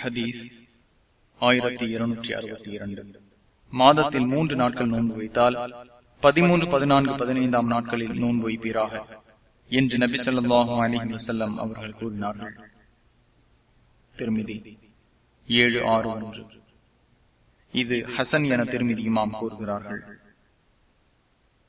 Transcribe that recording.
ஹதீஸ் ஆயிரத்தி இருநூற்றி அறுபத்தி இரண்டு. மாதத்தில் மூன்று நாட்கள் நோன்பு வைத்தால் பதிமூன்று பதினான்கு பதினைந்தாம் நாட்களில் நோன்பு வைப்பீராக என்று நபி சொல்லாஹு அலிஹி வசல்லம் அவர்கள் கூறினார்கள். திருமிதி ஏழு ஆறு ஒன்று. இது ஹசன் என திருமிதி இமாம் கூறுகிறார்கள்.